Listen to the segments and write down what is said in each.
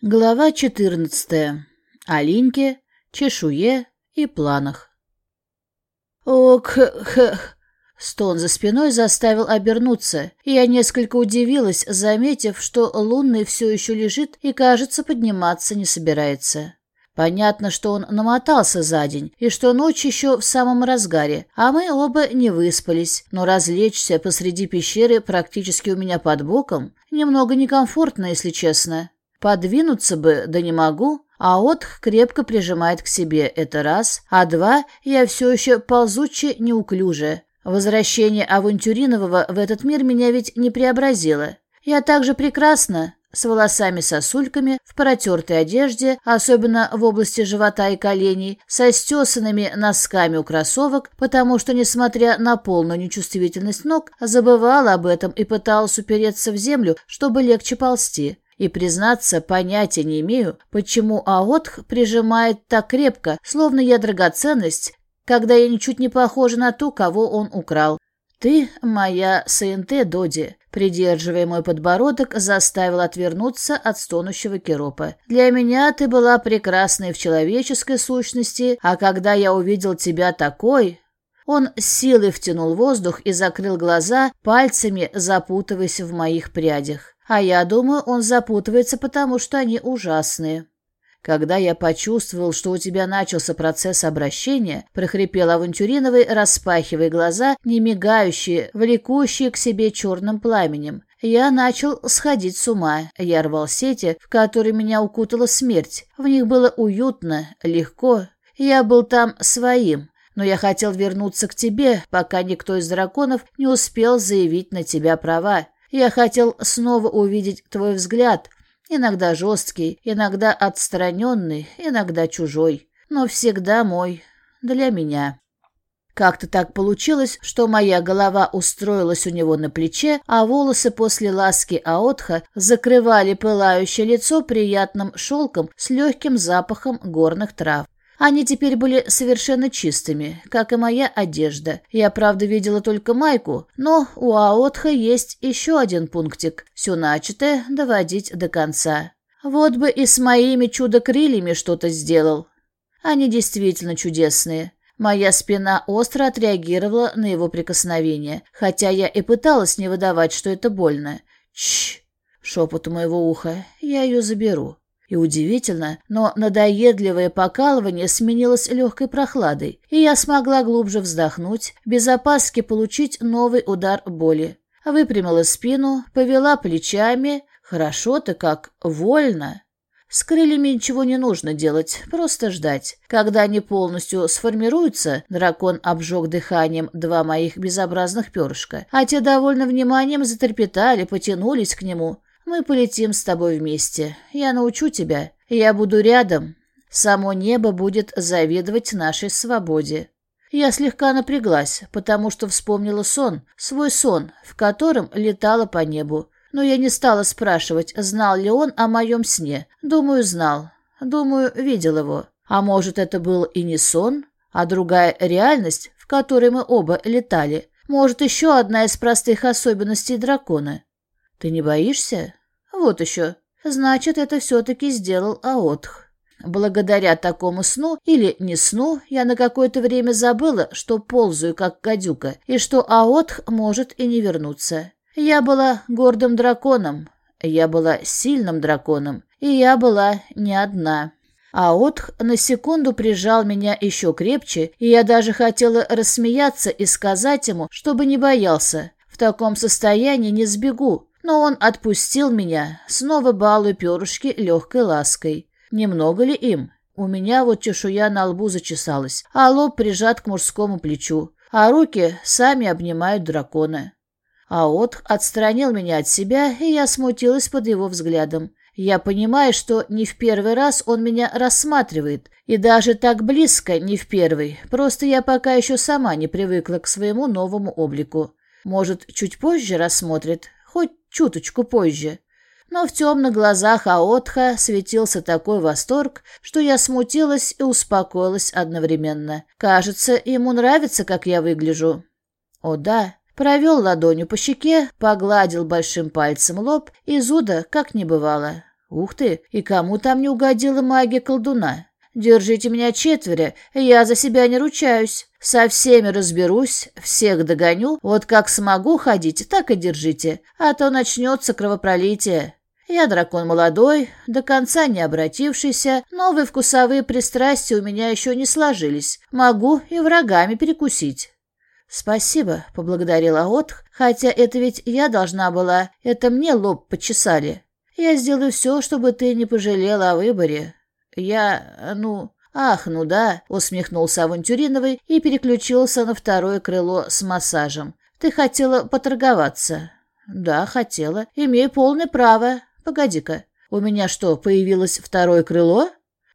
Глава 14. О чешуе и планах. Ок-хх. Стон за спиной заставил обернуться, и я несколько удивилась, заметив, что лунный все еще лежит и, кажется, подниматься не собирается. Понятно, что он намотался за день, и что ночь еще в самом разгаре, а мы оба не выспались, но развлечься посреди пещеры практически у меня под боком немного некомфортно, если честно. Подвинуться бы, да не могу, а Отх крепко прижимает к себе, это раз, а два, я все еще ползуче неуклюже. Возвращение авантюринового в этот мир меня ведь не преобразило. Я также прекрасна, с волосами-сосульками, в протертой одежде, особенно в области живота и коленей, со стесанными носками у кроссовок, потому что, несмотря на полную нечувствительность ног, забывала об этом и пыталась упереться в землю, чтобы легче ползти. И, признаться, понятия не имею, почему Аотх прижимает так крепко, словно я драгоценность, когда я ничуть не похожа на ту, кого он украл. «Ты моя СНТ, Доди», придерживая мой подбородок, заставил отвернуться от стонущего Керопа. «Для меня ты была прекрасной в человеческой сущности, а когда я увидел тебя такой...» Он силой втянул воздух и закрыл глаза, пальцами запутываясь в моих прядях. А я думаю, он запутывается, потому что они ужасные. Когда я почувствовал, что у тебя начался процесс обращения, прохрипел Авантюриновый, распахивая глаза, не мигающие, влекущие к себе черным пламенем. Я начал сходить с ума. Я рвал сети, в которые меня укутала смерть. В них было уютно, легко. Я был там своим. Но я хотел вернуться к тебе, пока никто из драконов не успел заявить на тебя права. Я хотел снова увидеть твой взгляд, иногда жесткий, иногда отстраненный, иногда чужой, но всегда мой, для меня. Как-то так получилось, что моя голова устроилась у него на плече, а волосы после ласки Аотха закрывали пылающее лицо приятным шелком с легким запахом горных трав. Они теперь были совершенно чистыми, как и моя одежда. Я, правда, видела только майку, но у Аотха есть еще один пунктик – все начатое доводить до конца. Вот бы и с моими чудо-крыльями что-то сделал. Они действительно чудесные. Моя спина остро отреагировала на его прикосновение, хотя я и пыталась не выдавать, что это больно. Чш! Шепот у моего уха. Я ее заберу. И удивительно, но надоедливое покалывание сменилось легкой прохладой, и я смогла глубже вздохнуть, без опаски получить новый удар боли. Выпрямила спину, повела плечами. Хорошо-то как, вольно. С крыльями ничего не нужно делать, просто ждать. Когда они полностью сформируются, дракон обжег дыханием два моих безобразных перышка, а те довольно вниманием затрепетали, потянулись к нему. Мы полетим с тобой вместе. Я научу тебя. Я буду рядом. Само небо будет завидовать нашей свободе. Я слегка напряглась, потому что вспомнила сон, свой сон, в котором летала по небу. Но я не стала спрашивать, знал ли он о моем сне. Думаю, знал. Думаю, видел его. А может, это был и не сон, а другая реальность, в которой мы оба летали. Может, еще одна из простых особенностей дракона. Ты не боишься? Вот еще. Значит, это все-таки сделал Аотх. Благодаря такому сну или не сну я на какое-то время забыла, что ползаю как гадюка, и что Аотх может и не вернуться. Я была гордым драконом, я была сильным драконом, и я была не одна. Аотх на секунду прижал меня еще крепче, и я даже хотела рассмеяться и сказать ему, чтобы не боялся. В таком состоянии не сбегу, но он отпустил меня, снова балуя перышки легкой лаской. Немного ли им? У меня вот чешуя на лбу зачесалась, а лоб прижат к мужскому плечу, а руки сами обнимают дракона. А Отх отстранил меня от себя, и я смутилась под его взглядом. Я понимаю, что не в первый раз он меня рассматривает, и даже так близко не в первый, просто я пока еще сама не привыкла к своему новому облику. Может, чуть позже рассмотрит, хоть чуточку позже. Но в темных глазах Аотха светился такой восторг, что я смутилась и успокоилась одновременно. Кажется, ему нравится, как я выгляжу. О да, провел ладонью по щеке, погладил большим пальцем лоб, и зуда как не бывало. Ух ты, и кому там не угодила магия колдуна? Держите меня четверо, я за себя не ручаюсь. Со всеми разберусь, всех догоню, вот как смогу ходить, так и держите, а то начнется кровопролитие. Я дракон молодой, до конца не обратившийся, новые вкусовые пристрастия у меня еще не сложились. Могу и врагами перекусить. «Спасибо», — поблагодарила Отх, «хотя это ведь я должна была, это мне лоб почесали. Я сделаю все, чтобы ты не пожалела о выборе. Я, ну...» «Ах, ну да», — усмехнулся Авантюриновый и переключился на второе крыло с массажем. «Ты хотела поторговаться?» «Да, хотела. Имею полное право. Погоди-ка, у меня что, появилось второе крыло?»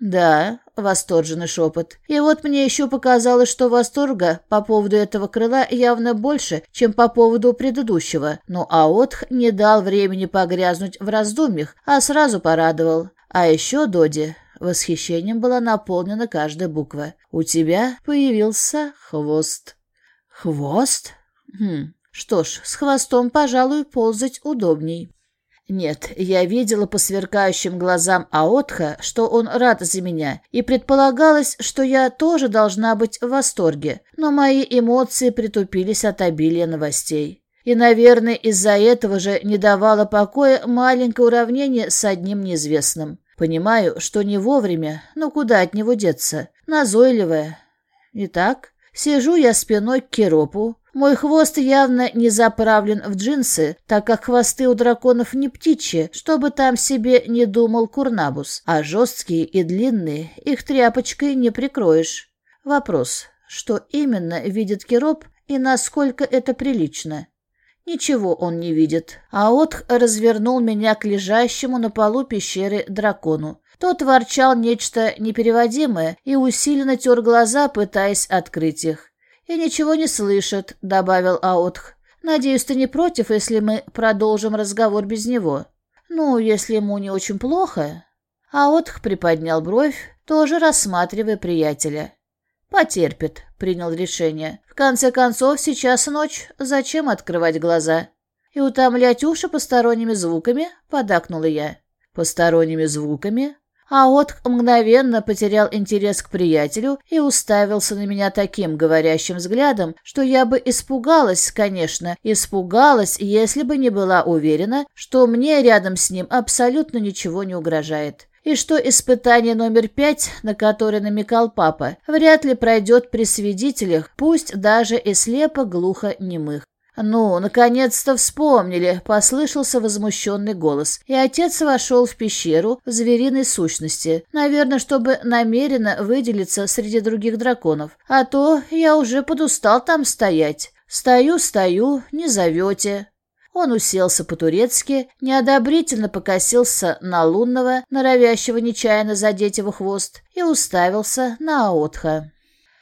«Да», — восторженный шепот. «И вот мне еще показалось, что восторга по поводу этого крыла явно больше, чем по поводу предыдущего. Но Аотх не дал времени погрязнуть в раздумьях, а сразу порадовал. А еще, Доди, восхищением была наполнена каждая буква. «У тебя появился хвост». «Хвост? Хм, что ж, с хвостом, пожалуй, ползать удобней». Нет, я видела по сверкающим глазам Аотха, что он рад за меня, и предполагалось, что я тоже должна быть в восторге, но мои эмоции притупились от обилия новостей. И, наверное, из-за этого же не давало покоя маленькое уравнение с одним неизвестным. Понимаю, что не вовремя, но куда от него деться? Назойливая. Итак, сижу я спиной к Керопу, мой хвост явно не заправлен в джинсы, так как хвосты у драконов не птичьи, чтобы там себе не думал курнабус, а жесткие и длинные, их тряпочкой не прикроешь. Вопрос, что именно видит Кероп и насколько это прилично? Ничего он не видит. А Отх развернул меня к лежащему на полу пещеры дракону. Тот ворчал нечто непереводимое и усиленно тер глаза, пытаясь открыть их и ничего не слышит», — добавил Аутх. «Надеюсь, ты не против, если мы продолжим разговор без него?» «Ну, если ему не очень плохо...» Аутх приподнял бровь, тоже рассматривая приятеля. «Потерпит», — принял решение. «В конце концов, сейчас ночь, зачем открывать глаза?» «И утомлять уши посторонними звуками?» — подакнула я. «Посторонними звуками?» А Отк мгновенно потерял интерес к приятелю и уставился на меня таким говорящим взглядом, что я бы испугалась, конечно, испугалась, если бы не была уверена, что мне рядом с ним абсолютно ничего не угрожает. И что испытание номер пять, на которое намекал папа, вряд ли пройдет при свидетелях, пусть даже и слепо-глухо немых. «Ну, наконец-то вспомнили!» — послышался возмущенный голос, и отец вошел в пещеру в звериной сущности, наверное, чтобы намеренно выделиться среди других драконов. А то я уже подустал там стоять. Стою, стою, не зовете. Он уселся по-турецки, неодобрительно покосился на лунного, норовящего нечаянно задеть его хвост, и уставился на Аотха.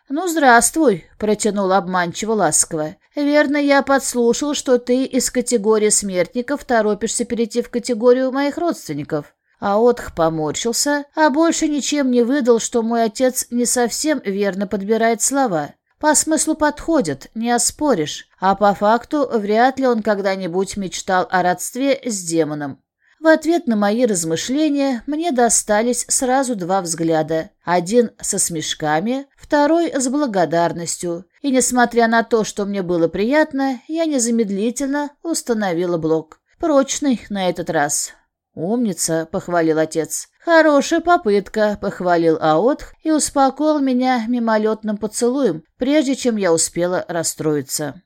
«Ну, здравствуй», — протянул обманчиво ласково. «Верно, я подслушал, что ты из категории смертников торопишься перейти в категорию моих родственников». А Отх поморщился, а больше ничем не выдал, что мой отец не совсем верно подбирает слова. По смыслу подходит, не оспоришь, а по факту вряд ли он когда-нибудь мечтал о родстве с демоном. В ответ на мои размышления мне достались сразу два взгляда. Один со смешками, второй с благодарностью. И несмотря на то, что мне было приятно, я незамедлительно установила блок. Прочный на этот раз. «Умница», — похвалил отец. «Хорошая попытка», — похвалил Аотх и успокоил меня мимолетным поцелуем, прежде чем я успела расстроиться.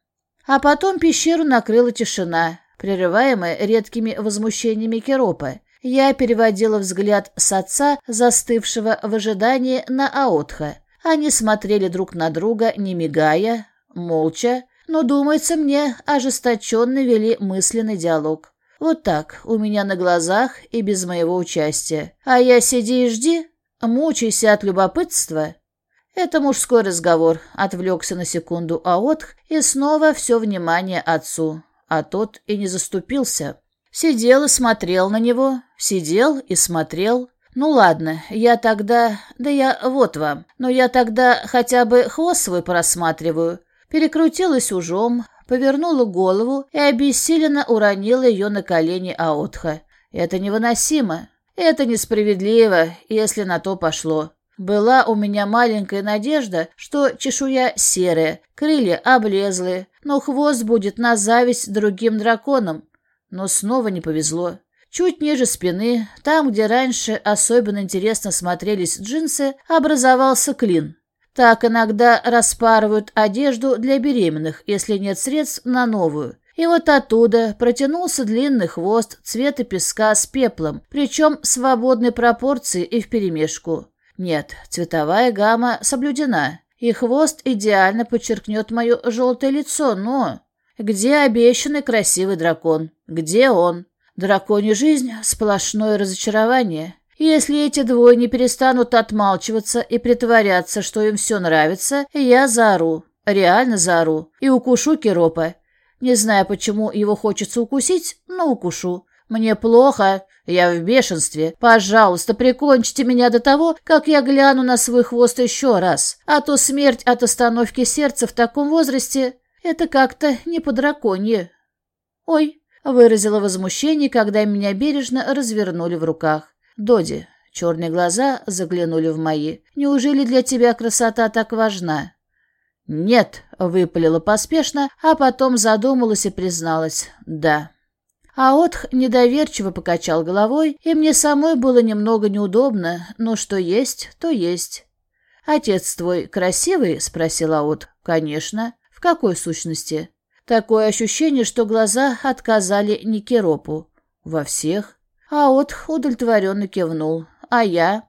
А потом пещеру накрыла тишина прерываемое редкими возмущениями Керопа. Я переводила взгляд с отца, застывшего в ожидании, на Аотха. Они смотрели друг на друга, не мигая, молча, но, думается мне, ожесточенно вели мысленный диалог. Вот так, у меня на глазах и без моего участия. А я сиди и жди, мучайся от любопытства. Это мужской разговор, отвлекся на секунду Аотх и снова все внимание отцу а тот и не заступился. Сидел и смотрел на него, сидел и смотрел. Ну ладно, я тогда... Да я вот вам. Но я тогда хотя бы хвост свой просматриваю. Перекрутилась ужом, повернула голову и обессиленно уронила ее на колени Аотха. Это невыносимо. Это несправедливо, если на то пошло. Была у меня маленькая надежда, что чешуя серая, крылья облезлые, но хвост будет на зависть другим драконам. Но снова не повезло. Чуть ниже спины, там, где раньше особенно интересно смотрелись джинсы, образовался клин. Так иногда распарывают одежду для беременных, если нет средств на новую. И вот оттуда протянулся длинный хвост цвета песка с пеплом, причем в свободной пропорции и вперемешку. Нет, цветовая гамма соблюдена, и хвост идеально подчеркнет мое желтое лицо, но... Где обещанный красивый дракон? Где он? Драконья жизнь — сплошное разочарование. Если эти двое не перестанут отмалчиваться и притворяться, что им все нравится, я заору. Реально заору. И укушу Киропа. Не знаю, почему его хочется укусить, но укушу. Мне плохо. Я в бешенстве. Пожалуйста, прикончите меня до того, как я гляну на свой хвост еще раз. А то смерть от остановки сердца в таком возрасте — это как-то не по-драконье. Ой, Выразила возмущение, когда меня бережно развернули в руках. «Доди, черные глаза заглянули в мои. Неужели для тебя красота так важна?» «Нет», — выпалила поспешно, а потом задумалась и призналась. «Да». А Отх недоверчиво покачал головой, и мне самой было немного неудобно, но что есть, то есть. «Отец твой красивый?» — спросила От. «Конечно. В какой сущности?» Такое ощущение, что глаза отказали Никеропу. Во всех. А от удовлетворенно кивнул. А я?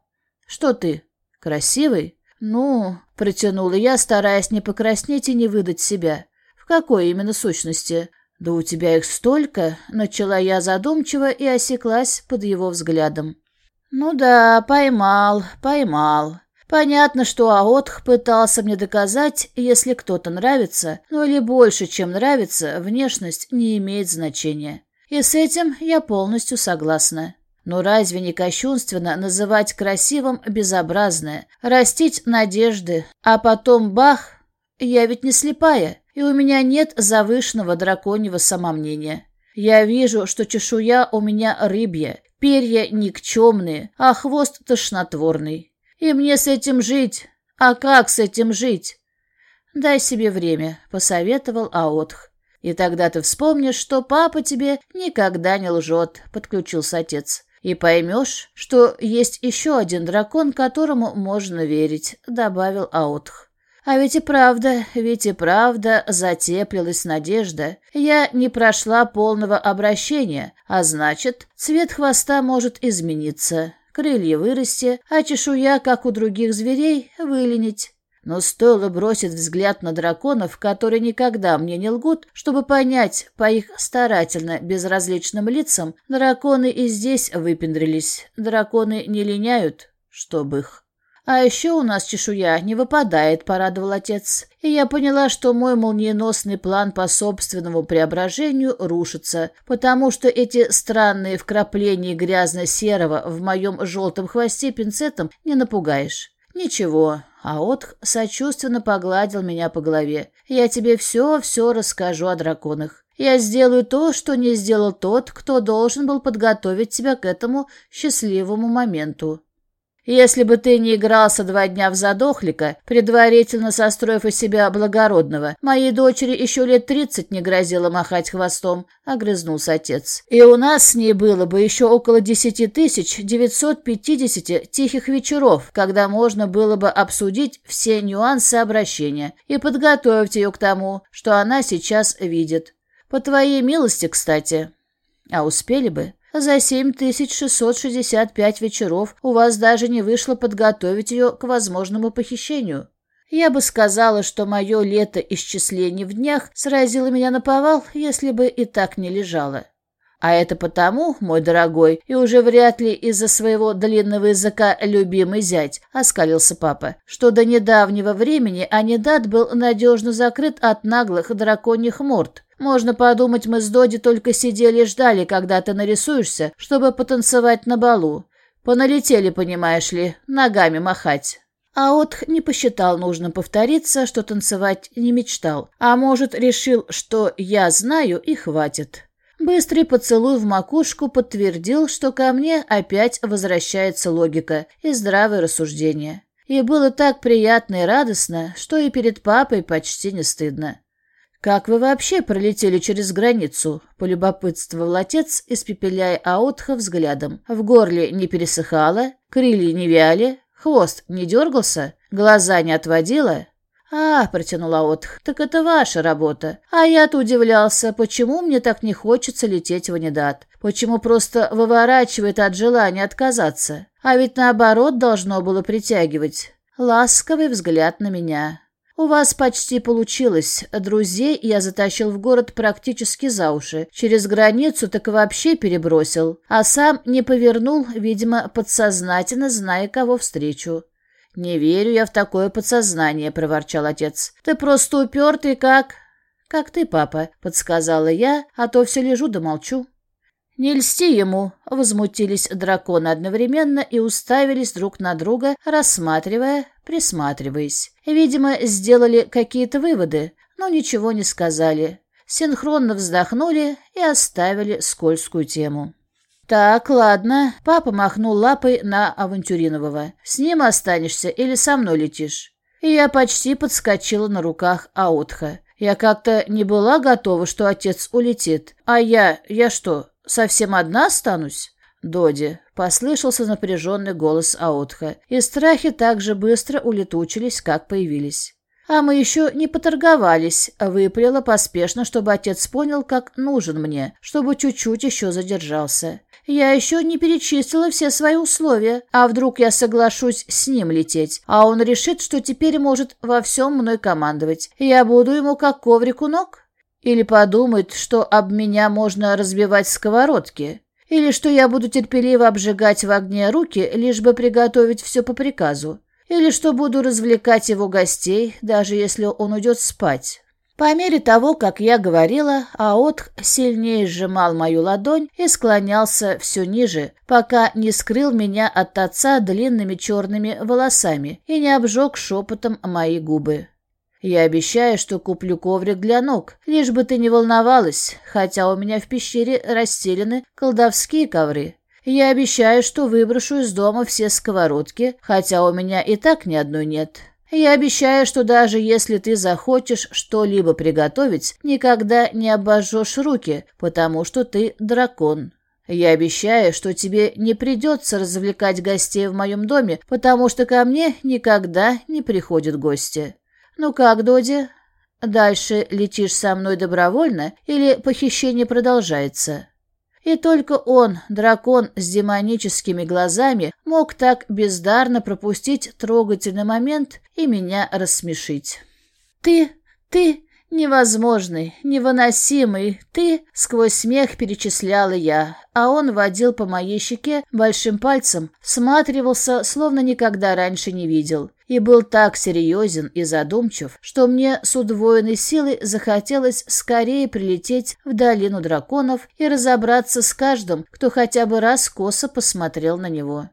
Что ты? Красивый? Ну, протянула я, стараясь не покраснеть и не выдать себя. В какой именно сущности? Да у тебя их столько, начала я задумчиво и осеклась под его взглядом. Ну да, поймал, поймал. Понятно, что Аотх пытался мне доказать, если кто-то нравится, но или больше, чем нравится, внешность не имеет значения. И с этим я полностью согласна. Но разве не кощунственно называть красивым безобразное, растить надежды, а потом бах, я ведь не слепая, и у меня нет завышенного драконьего самомнения. Я вижу, что чешуя у меня рыбья, перья никчемные, а хвост тошнотворный. И мне с этим жить. А как с этим жить? Дай себе время, посоветовал Аотх. И тогда ты вспомнишь, что папа тебе никогда не лжет, подключился отец. И поймешь, что есть еще один дракон, которому можно верить, добавил Аутх. А ведь и правда, ведь и правда затеплилась надежда. Я не прошла полного обращения, а значит, цвет хвоста может измениться крылья вырасти, а чешуя, как у других зверей, выленить. Но стоило бросить взгляд на драконов, которые никогда мне не лгут, чтобы понять по их старательно безразличным лицам, драконы и здесь выпендрились. Драконы не линяют, чтобы их. «А еще у нас чешуя не выпадает», — порадовал отец. И я поняла, что мой молниеносный план по собственному преображению рушится, потому что эти странные вкрапления грязно-серого в моем желтом хвосте пинцетом не напугаешь. «Ничего». А Отх сочувственно погладил меня по голове. «Я тебе все-все расскажу о драконах. Я сделаю то, что не сделал тот, кто должен был подготовить тебя к этому счастливому моменту. Если бы ты не игрался два дня в задохлика, предварительно состроив из себя благородного, моей дочери еще лет тридцать не грозило махать хвостом, — огрызнулся отец. И у нас с ней было бы еще около десяти тысяч девятьсот пятидесяти тихих вечеров, когда можно было бы обсудить все нюансы обращения и подготовить ее к тому, что она сейчас видит. По твоей милости, кстати. А успели бы? За 7665 вечеров у вас даже не вышло подготовить ее к возможному похищению. Я бы сказала, что мое лето исчислений в днях сразило меня на повал, если бы и так не лежало. А это потому, мой дорогой, и уже вряд ли из-за своего длинного языка любимый зять, оскалился папа, что до недавнего времени Анидат был надежно закрыт от наглых драконьих морд. Можно подумать, мы с Доди только сидели и ждали, когда ты нарисуешься, чтобы потанцевать на балу. Поналетели, понимаешь ли, ногами махать. А Отх не посчитал нужным повториться, что танцевать не мечтал, а может, решил, что я знаю и хватит. Быстрый поцелуй в макушку подтвердил, что ко мне опять возвращается логика и здравое рассуждение. И было так приятно и радостно, что и перед папой почти не стыдно. «Как вы вообще пролетели через границу?» — полюбопытствовал отец, испепеляя Аутха взглядом. «В горле не пересыхало, крылья не вяли, хвост не дергался, глаза не отводило?» «А, — протянула Отх, — так это ваша работа. А я-то удивлялся, почему мне так не хочется лететь в Анидат. Почему просто выворачивает от желания отказаться. А ведь наоборот должно было притягивать. Ласковый взгляд на меня. У вас почти получилось. Друзей я затащил в город практически за уши. Через границу так вообще перебросил. А сам не повернул, видимо, подсознательно зная, кого встречу. «Не верю я в такое подсознание», — проворчал отец. «Ты просто упертый, как...» «Как ты, папа», — подсказала я, а то все лежу да молчу. «Не льсти ему!» — возмутились драконы одновременно и уставились друг на друга, рассматривая, присматриваясь. Видимо, сделали какие-то выводы, но ничего не сказали. Синхронно вздохнули и оставили скользкую тему. «Так, ладно». Папа махнул лапой на Авантюринового. «С ним останешься или со мной летишь?» И я почти подскочила на руках Аутха. Я как-то не была готова, что отец улетит. А я... я что, совсем одна останусь? Доди, послышался напряженный голос Аутха, и страхи так же быстро улетучились, как появились. А мы еще не поторговались, выпалила поспешно, чтобы отец понял, как нужен мне, чтобы чуть-чуть еще задержался. Я еще не перечислила все свои условия. А вдруг я соглашусь с ним лететь, а он решит, что теперь может во всем мной командовать. Я буду ему как коврик у ног? Или подумает, что об меня можно разбивать сковородки? Или что я буду терпеливо обжигать в огне руки, лишь бы приготовить все по приказу? Или что буду развлекать его гостей, даже если он уйдет спать? По мере того, как я говорила, Аотх сильнее сжимал мою ладонь и склонялся все ниже, пока не скрыл меня от отца длинными черными волосами и не обжег шепотом мои губы. «Я обещаю, что куплю коврик для ног, лишь бы ты не волновалась, хотя у меня в пещере расстелены колдовские ковры. Я обещаю, что выброшу из дома все сковородки, хотя у меня и так ни одной нет. Я обещаю, что даже если ты захочешь что-либо приготовить, никогда не обожжешь руки, потому что ты дракон. Я обещаю, что тебе не придется развлекать гостей в моем доме, потому что ко мне никогда не приходят гости. Ну как, Доди? Дальше летишь со мной добровольно или похищение продолжается?» И только он, дракон с демоническими глазами, мог так бездарно пропустить трогательный момент и меня рассмешить. «Ты, ты, невозможный, невыносимый, ты!» — сквозь смех перечисляла я, а он водил по моей щеке большим пальцем, всматривался, словно никогда раньше не видел и был так серьезен и задумчив, что мне с удвоенной силой захотелось скорее прилететь в долину драконов и разобраться с каждым, кто хотя бы раз косо посмотрел на него.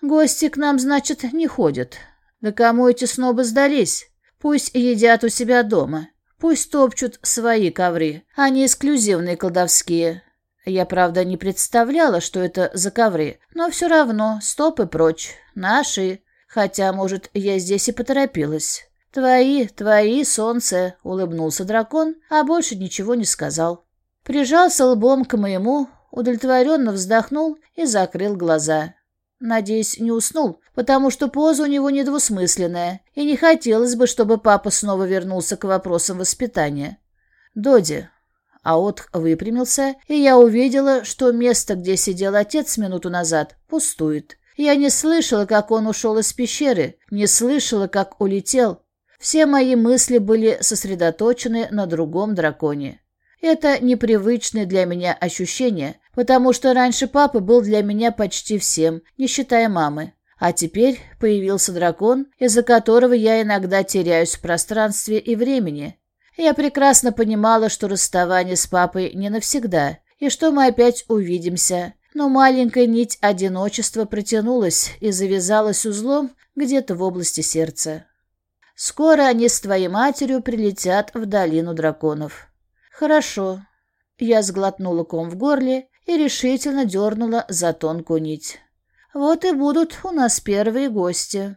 Гости к нам, значит, не ходят. Да кому эти снобы сдались? Пусть едят у себя дома. Пусть топчут свои ковры, а не эксклюзивные колдовские. Я, правда, не представляла, что это за ковры, но все равно стоп и прочь. Наши. Хотя, может, я здесь и поторопилась. «Твои, твои, солнце!» — улыбнулся дракон, а больше ничего не сказал. Прижался лбом к моему, удовлетворенно вздохнул и закрыл глаза. Надеюсь, не уснул, потому что поза у него недвусмысленная, и не хотелось бы, чтобы папа снова вернулся к вопросам воспитания. «Доди». Аотх выпрямился, и я увидела, что место, где сидел отец минуту назад, пустует. Я не слышала, как он ушел из пещеры, не слышала, как улетел. Все мои мысли были сосредоточены на другом драконе. Это непривычное для меня ощущение, потому что раньше папа был для меня почти всем, не считая мамы. А теперь появился дракон, из-за которого я иногда теряюсь в пространстве и времени. Я прекрасно понимала, что расставание с папой не навсегда, и что мы опять увидимся, но маленькая нить одиночества протянулась и завязалась узлом где-то в области сердца. Скоро они с твоей матерью прилетят в долину драконов. Хорошо. Я сглотнула ком в горле и решительно дернула за тонкую нить. Вот и будут у нас первые гости.